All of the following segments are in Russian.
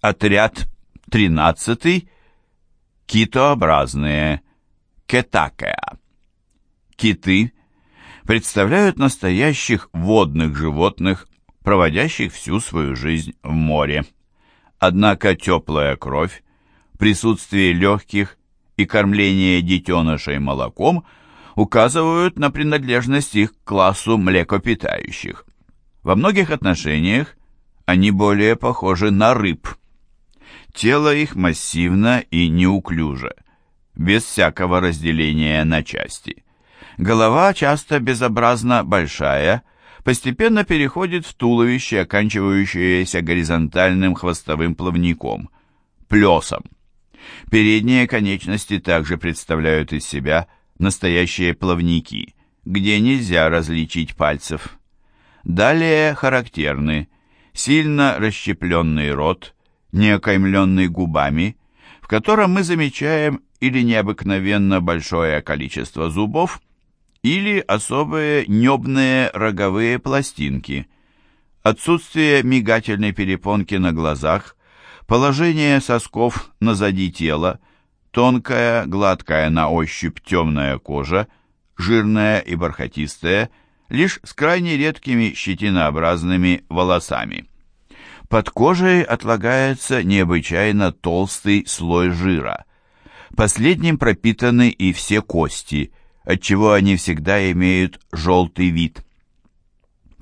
Отряд 13 китообразные кетакеа. Киты представляют настоящих водных животных, проводящих всю свою жизнь в море. Однако теплая кровь, присутствие легких и кормление детенышей молоком указывают на принадлежность их к классу млекопитающих. Во многих отношениях они более похожи на рыб. Тело их массивно и неуклюже, без всякого разделения на части. Голова часто безобразно большая, постепенно переходит в туловище, оканчивающееся горизонтальным хвостовым плавником, плесом. Передние конечности также представляют из себя настоящие плавники, где нельзя различить пальцев. Далее характерны сильно расщепленный рот, не окаймленный губами, в котором мы замечаем или необыкновенно большое количество зубов, или особые небные роговые пластинки, отсутствие мигательной перепонки на глазах, положение сосков назади тела, тонкая, гладкая на ощупь темная кожа, жирная и бархатистая, лишь с крайне редкими щетинообразными волосами. Под кожей отлагается необычайно толстый слой жира. Последним пропитаны и все кости, отчего они всегда имеют желтый вид.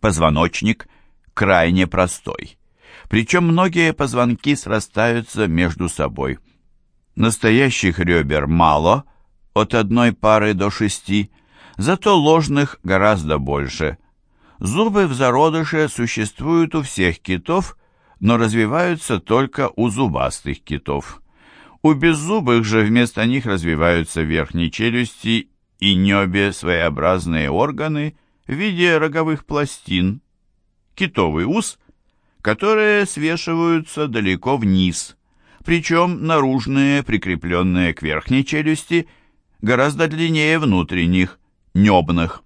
Позвоночник крайне простой. Причем многие позвонки срастаются между собой. Настоящих ребер мало, от одной пары до шести, зато ложных гораздо больше. Зубы в зародыше существуют у всех китов но развиваются только у зубастых китов. У беззубых же вместо них развиваются верхние челюсти и небе своеобразные органы в виде роговых пластин, китовый ус, которые свешиваются далеко вниз, причем наружные, прикрепленные к верхней челюсти, гораздо длиннее внутренних, небных.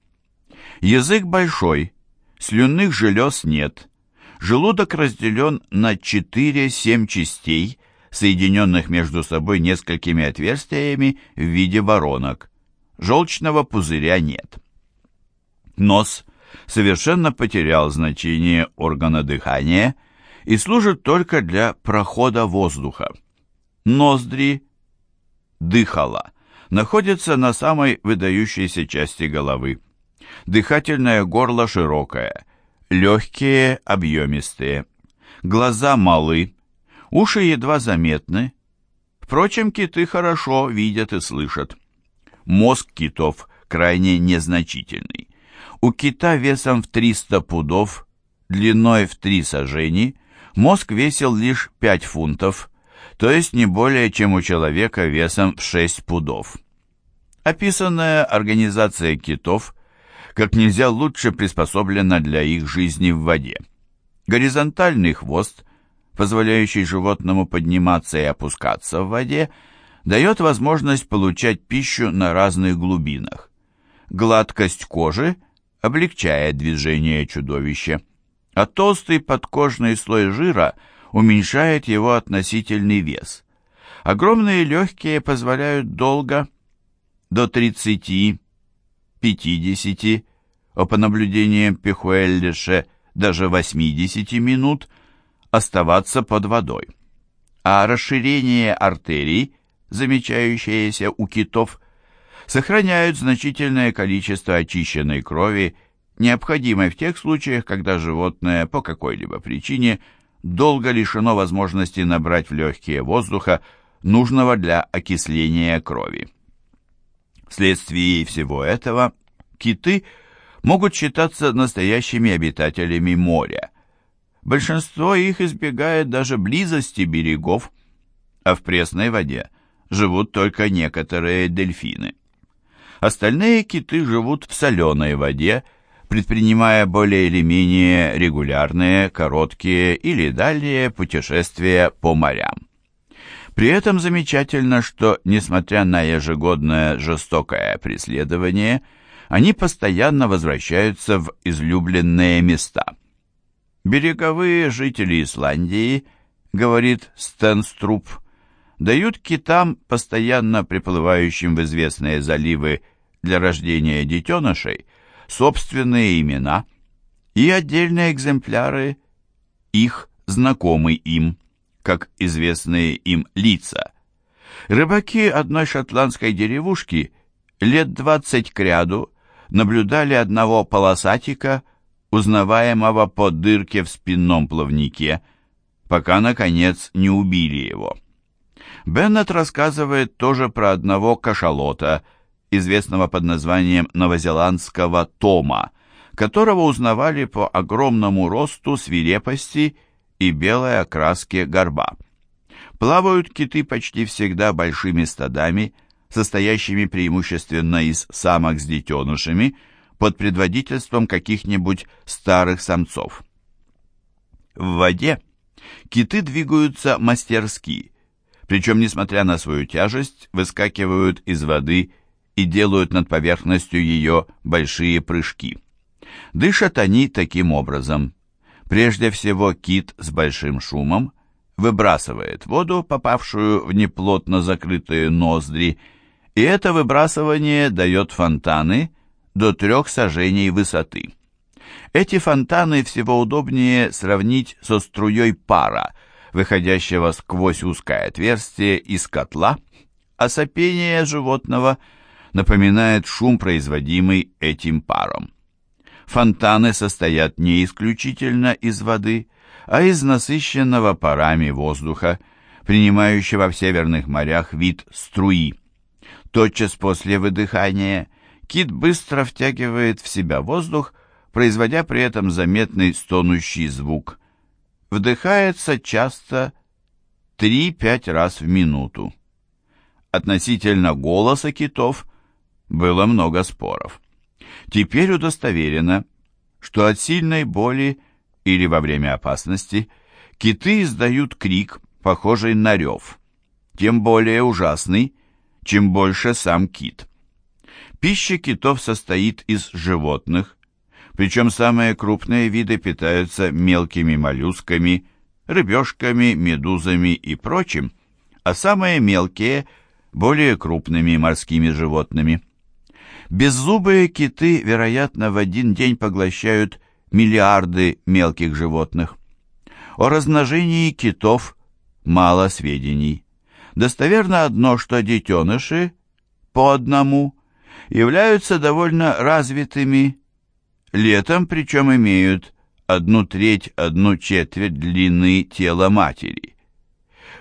Язык большой, слюнных желез нет – Желудок разделен на 4-7 частей, соединенных между собой несколькими отверстиями в виде воронок. Желчного пузыря нет. Нос совершенно потерял значение органа дыхания и служит только для прохода воздуха. Ноздри, дыхала, находятся на самой выдающейся части головы. Дыхательное горло широкое – легкие, объемистые. Глаза малы, уши едва заметны. Впрочем, киты хорошо видят и слышат. Мозг китов крайне незначительный. У кита весом в 300 пудов, длиной в 3 сажени, мозг весил лишь 5 фунтов, то есть не более, чем у человека весом в 6 пудов. Описанная организация китов – как нельзя лучше приспособлена для их жизни в воде. Горизонтальный хвост, позволяющий животному подниматься и опускаться в воде, дает возможность получать пищу на разных глубинах. Гладкость кожи облегчает движение чудовища, а толстый подкожный слой жира уменьшает его относительный вес. Огромные легкие позволяют долго, до 30 50, а по наблюдениям Пехуэллише даже 80 минут оставаться под водой. А расширение артерий, замечающееся у китов, сохраняют значительное количество очищенной крови, необходимой в тех случаях, когда животное по какой-либо причине долго лишено возможности набрать в легкие воздуха, нужного для окисления крови. Вследствие всего этого киты могут считаться настоящими обитателями моря. Большинство их избегает даже близости берегов, а в пресной воде живут только некоторые дельфины. Остальные киты живут в соленой воде, предпринимая более или менее регулярные, короткие или дальние путешествия по морям. При этом замечательно, что, несмотря на ежегодное жестокое преследование, они постоянно возвращаются в излюбленные места. Береговые жители Исландии говорит Стенструп, дают китам, постоянно приплывающим в известные заливы для рождения детенышей, собственные имена и отдельные экземпляры их знакомы им, как известные им лица. Рыбаки одной шотландской деревушки лет двадцать кряду наблюдали одного полосатика, узнаваемого по дырке в спинном плавнике, пока, наконец, не убили его. Беннет рассказывает тоже про одного кашалота, известного под названием новозеландского Тома, которого узнавали по огромному росту свирепости и белой окраске горба. Плавают киты почти всегда большими стадами, состоящими преимущественно из самок с детенышами, под предводительством каких-нибудь старых самцов. В воде киты двигаются мастерски, причем, несмотря на свою тяжесть, выскакивают из воды и делают над поверхностью ее большие прыжки. Дышат они таким образом. Прежде всего кит с большим шумом выбрасывает воду, попавшую в неплотно закрытые ноздри, и это выбрасывание дает фонтаны до трех сажений высоты. Эти фонтаны всего удобнее сравнить со струей пара, выходящего сквозь узкое отверстие из котла, а сопение животного напоминает шум, производимый этим паром. Фонтаны состоят не исключительно из воды, а из насыщенного парами воздуха, принимающего в северных морях вид струи. Тотчас после выдыхания кит быстро втягивает в себя воздух, производя при этом заметный стонущий звук. Вдыхается часто 3-5 раз в минуту. Относительно голоса китов было много споров. Теперь удостоверено, что от сильной боли или во время опасности киты издают крик, похожий на рев, тем более ужасный, чем больше сам кит. Пища китов состоит из животных, причем самые крупные виды питаются мелкими моллюсками, рыбешками, медузами и прочим, а самые мелкие – более крупными морскими животными. Беззубые киты, вероятно, в один день поглощают миллиарды мелких животных. О размножении китов мало сведений. Достоверно одно, что детеныши по одному являются довольно развитыми, летом причем имеют одну треть, одну четверть длины тела матери.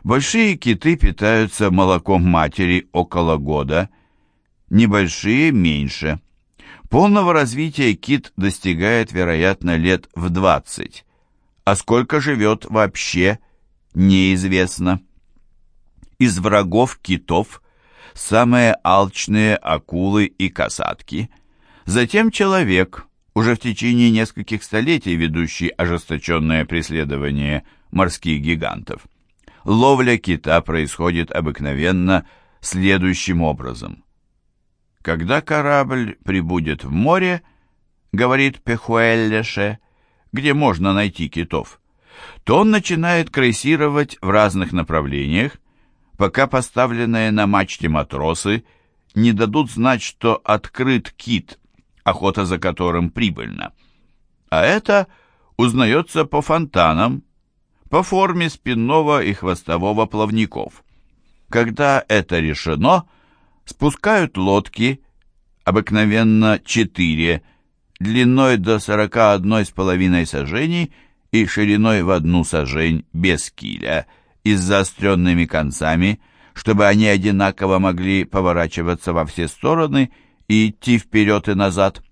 Большие киты питаются молоком матери около года, небольшие – меньше. Полного развития кит достигает, вероятно, лет в 20, а сколько живет вообще, неизвестно. Из врагов китов самые алчные акулы и касатки, затем человек, уже в течение нескольких столетий ведущий ожесточенное преследование морских гигантов. Ловля кита происходит обыкновенно следующим образом. Когда корабль прибудет в море, говорит Пехуэллеше, где можно найти китов, то он начинает крейсировать в разных направлениях, пока поставленные на мачте матросы не дадут знать, что открыт кит, охота за которым прибыльна. А это узнается по фонтанам, по форме спинного и хвостового плавников. Когда это решено, спускают лодки, обыкновенно четыре, длиной до 41,5 сажений и шириной в одну сажень без киля, и с заостренными концами, чтобы они одинаково могли поворачиваться во все стороны и идти вперед и назад.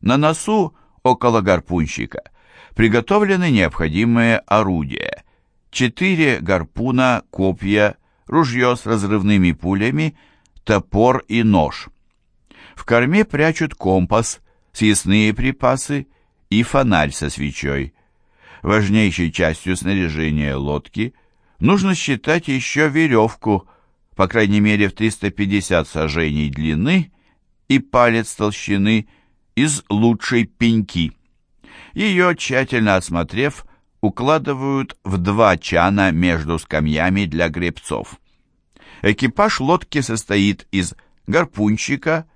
На носу, около гарпунщика – приготовлены необходимые орудия. Четыре гарпуна, копья, ружье с разрывными пулями, топор и нож. В корме прячут компас, съестные припасы и фонарь со свечой. Важнейшей частью снаряжения лодки нужно считать еще веревку, по крайней мере в 350 сажений длины и палец толщины из лучшей пеньки. Ее, тщательно осмотрев, укладывают в два чана между скамьями для гребцов. Экипаж лодки состоит из гарпунщика,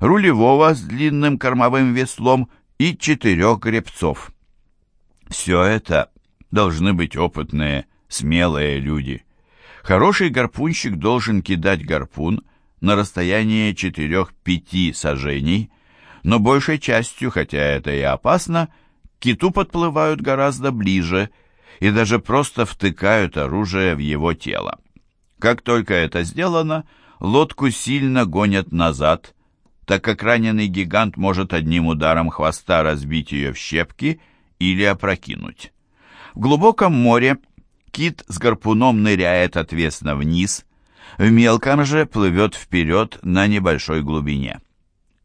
рулевого с длинным кормовым веслом и четырех гребцов. Все это должны быть опытные, смелые люди. Хороший гарпунщик должен кидать гарпун на расстояние 4-5 сажений, но большей частью, хотя это и опасно, киту подплывают гораздо ближе и даже просто втыкают оружие в его тело. Как только это сделано, лодку сильно гонят назад, так как раненый гигант может одним ударом хвоста разбить ее в щепки или опрокинуть. В глубоком море кит с гарпуном ныряет отвесно вниз, в мелком же плывет вперед на небольшой глубине.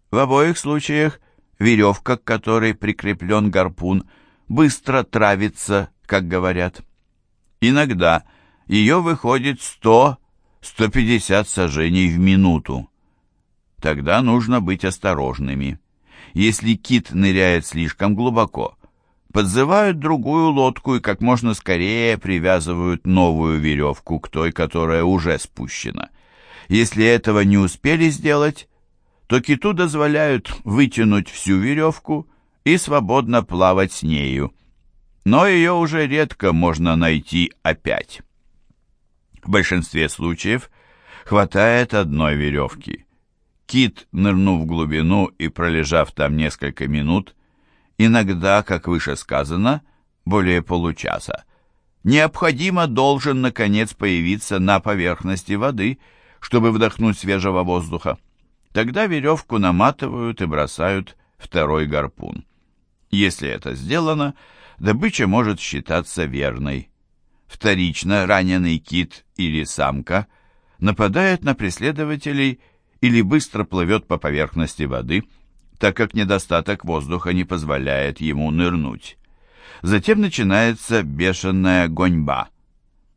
В обоих случаях веревка, к которой прикреплен гарпун, быстро травится, как говорят. Иногда ее выходит 100-150 сажений в минуту. Тогда нужно быть осторожными. Если кит ныряет слишком глубоко, подзывают другую лодку и как можно скорее привязывают новую веревку к той, которая уже спущена. Если этого не успели сделать, то киту дозволяют вытянуть всю веревку и свободно плавать с нею. Но ее уже редко можно найти опять. В большинстве случаев хватает одной веревки. Кит, нырнув в глубину и пролежав там несколько минут, иногда, как выше сказано, более получаса, необходимо должен, наконец, появиться на поверхности воды, чтобы вдохнуть свежего воздуха. Тогда веревку наматывают и бросают второй гарпун. Если это сделано, добыча может считаться верной. Вторично раненый кит или самка нападает на преследователей или быстро плывет по поверхности воды – так как недостаток воздуха не позволяет ему нырнуть. Затем начинается бешеная гоньба.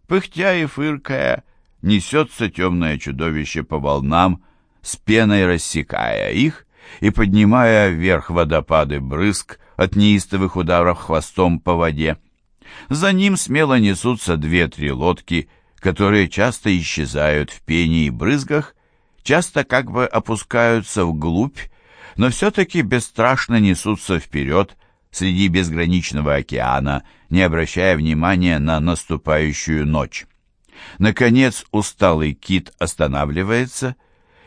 Пыхтя и фыркая, несется темное чудовище по волнам, с пеной рассекая их и поднимая вверх водопады брызг от неистовых ударов хвостом по воде. За ним смело несутся две-три лодки, которые часто исчезают в пене и брызгах, часто как бы опускаются вглубь но все-таки бесстрашно несутся вперед среди безграничного океана, не обращая внимания на наступающую ночь. Наконец усталый кит останавливается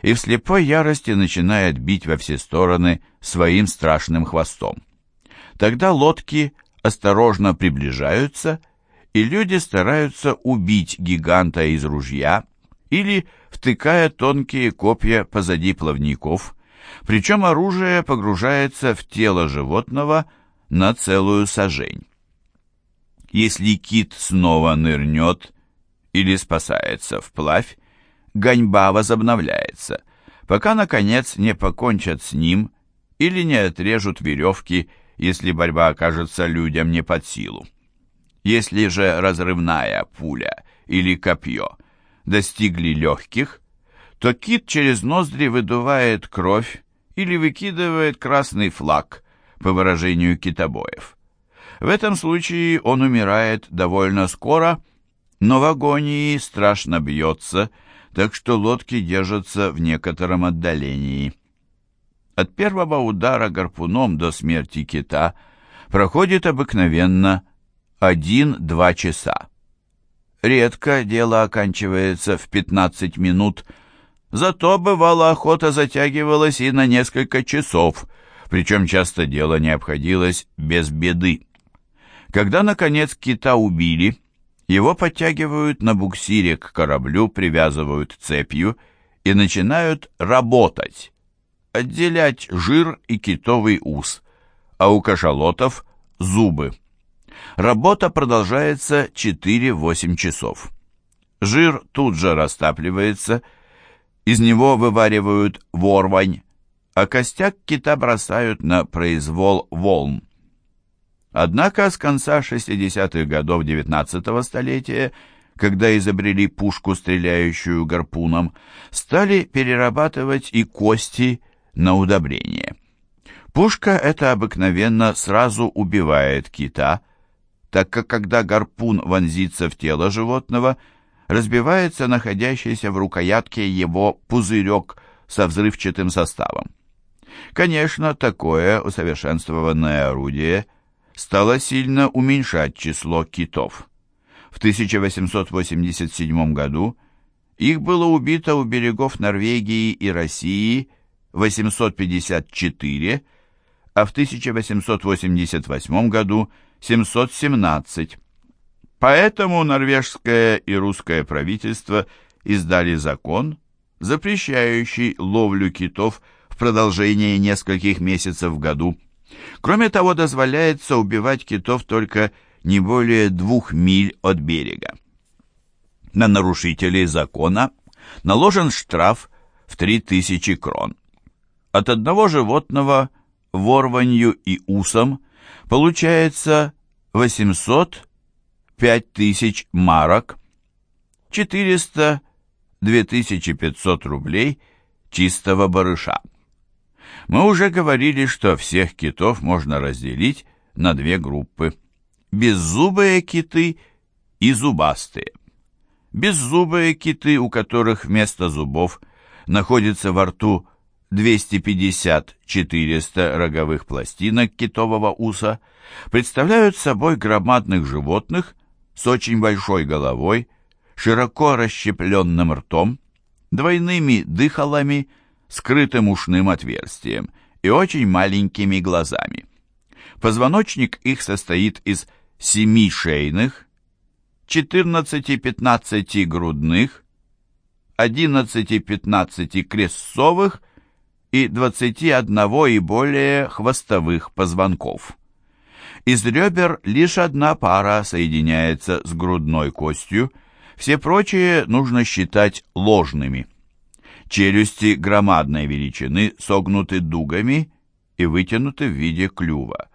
и в слепой ярости начинает бить во все стороны своим страшным хвостом. Тогда лодки осторожно приближаются, и люди стараются убить гиганта из ружья или втыкая тонкие копья позади плавников – причем оружие погружается в тело животного на целую сажень. Если кит снова нырнет или спасается вплавь, гоньба возобновляется, пока, наконец, не покончат с ним или не отрежут веревки, если борьба окажется людям не под силу. Если же разрывная пуля или копье достигли легких, то кит через ноздри выдувает кровь или выкидывает красный флаг, по выражению китобоев. В этом случае он умирает довольно скоро, но в агонии страшно бьется, так что лодки держатся в некотором отдалении. От первого удара гарпуном до смерти кита проходит обыкновенно 1-2 часа. Редко дело оканчивается в 15 минут, Зато бывало охота затягивалась и на несколько часов, причем часто дело не обходилось без беды. Когда, наконец, кита убили, его подтягивают на буксире к кораблю, привязывают цепью и начинают работать, отделять жир и китовый ус, а у кашалотов – зубы. Работа продолжается 4-8 часов. Жир тут же растапливается – из него вываривают ворвань, а костяк кита бросают на произвол волн. Однако с конца 60-х годов XIX столетия, когда изобрели пушку, стреляющую гарпуном, стали перерабатывать и кости на удобрение. Пушка эта обыкновенно сразу убивает кита, так как когда гарпун вонзится в тело животного, разбивается находящийся в рукоятке его пузырек со взрывчатым составом. Конечно, такое усовершенствованное орудие стало сильно уменьшать число китов. В 1887 году их было убито у берегов Норвегии и России 854, а в 1888 году 717. Поэтому норвежское и русское правительство издали закон, запрещающий ловлю китов в продолжение нескольких месяцев в году. Кроме того, дозволяется убивать китов только не более двух миль от берега. На нарушителей закона наложен штраф в 3000 крон. От одного животного ворванью и усом получается 800 5000 марок, 400 2500 рублей чистого барыша. Мы уже говорили, что всех китов можно разделить на две группы. Беззубые киты и зубастые. Беззубые киты, у которых вместо зубов находится во рту 250-400 роговых пластинок китового уса, представляют собой громадных животных с очень большой головой, широко расщепленным ртом, двойными дыхалами, скрытым ушным отверстием и очень маленькими глазами. Позвоночник их состоит из семи шейных, 14-15 грудных, 11-15 крестцовых и 21 и более хвостовых позвонков. Из ребер лишь одна пара соединяется с грудной костью, все прочие нужно считать ложными. Челюсти громадной величины согнуты дугами и вытянуты в виде клюва.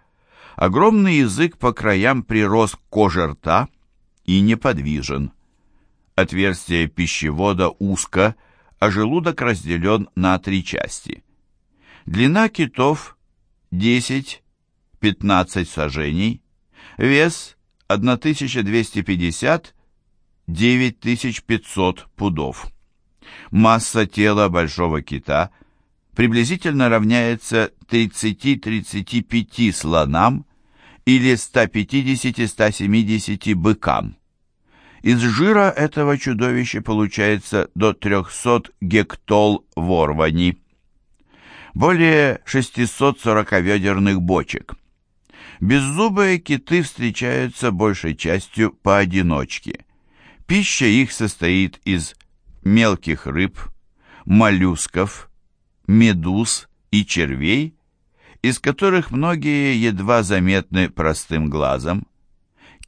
Огромный язык по краям прирос к коже рта и неподвижен. Отверстие пищевода узко, а желудок разделен на три части. Длина китов 10-15 сажений, вес 1250-9500 пудов. Масса тела большого кита приблизительно равняется 30-35 слонам или 150-170 быкам. Из жира этого чудовища получается до 300 гектол ворвани более 640 ведерных бочек. Беззубые киты встречаются большей частью поодиночке. Пища их состоит из мелких рыб, моллюсков, медуз и червей, из которых многие едва заметны простым глазом.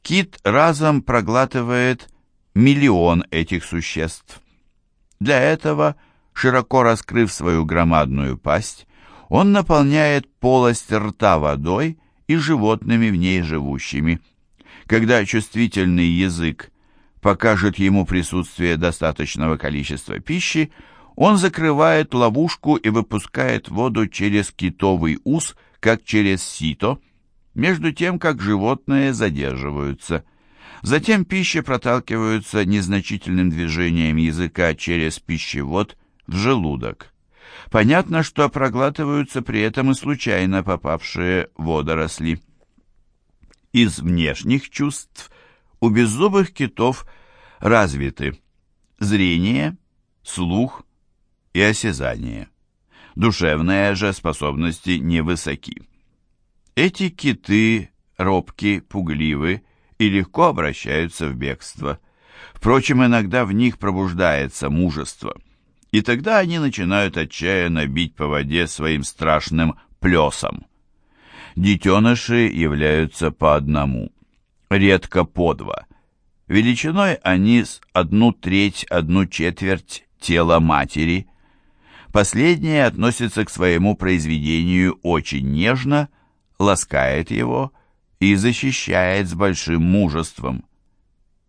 Кит разом проглатывает миллион этих существ. Для этого – Широко раскрыв свою громадную пасть, он наполняет полость рта водой и животными в ней живущими. Когда чувствительный язык покажет ему присутствие достаточного количества пищи, он закрывает ловушку и выпускает воду через китовый ус, как через сито, между тем, как животные задерживаются. Затем пища проталкивается незначительным движением языка через пищевод в желудок. Понятно, что проглатываются при этом и случайно попавшие водоросли. Из внешних чувств у беззубых китов развиты зрение, слух и осязание. Душевные же способности невысоки. Эти киты робки, пугливы и легко обращаются в бегство. Впрочем, иногда в них пробуждается мужество – и тогда они начинают отчаянно бить по воде своим страшным плесом. Детеныши являются по одному, редко по два. Величиной они с одну треть, одну четверть тела матери. Последняя относится к своему произведению очень нежно, ласкает его и защищает с большим мужеством.